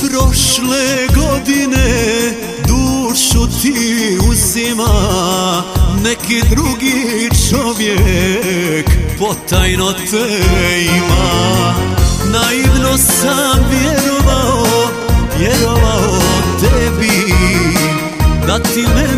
prošle godine dušu ti uzima Neki drugi čovjek potajno te ima. Naivno sam vjerovao, vjerovao tebi Da ti mene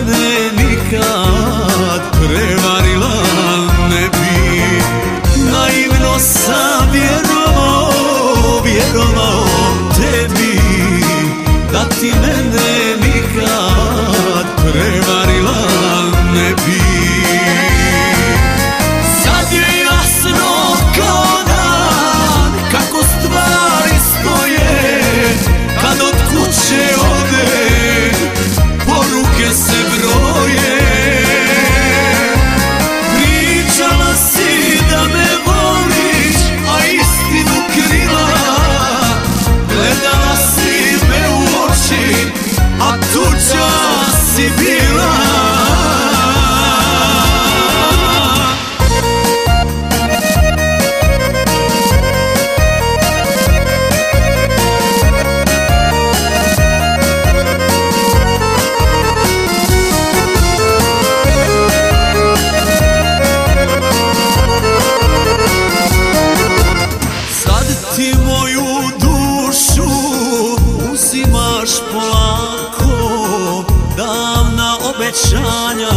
obećanja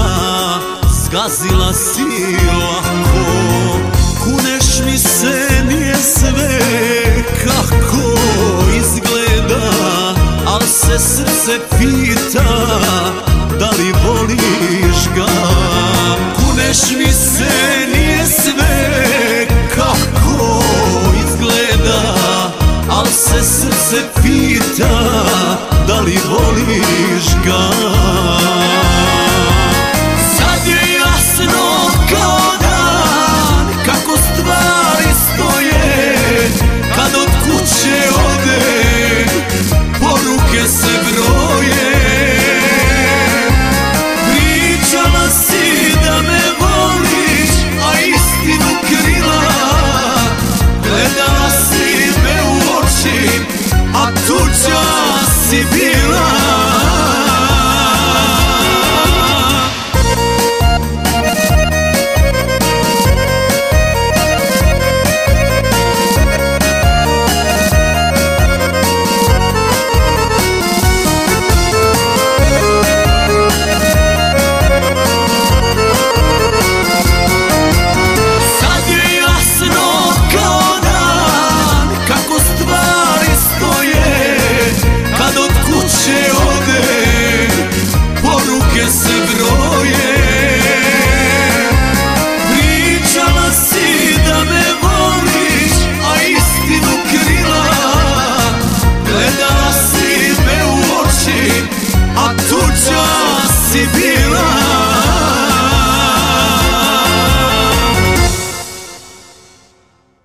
zgazila si lako Kuneš mi se nije sve kako izgleda Al se srce pita da li voliš ga. Kuneš mi se nije sve kako izgleda Al se srce pita da li voliš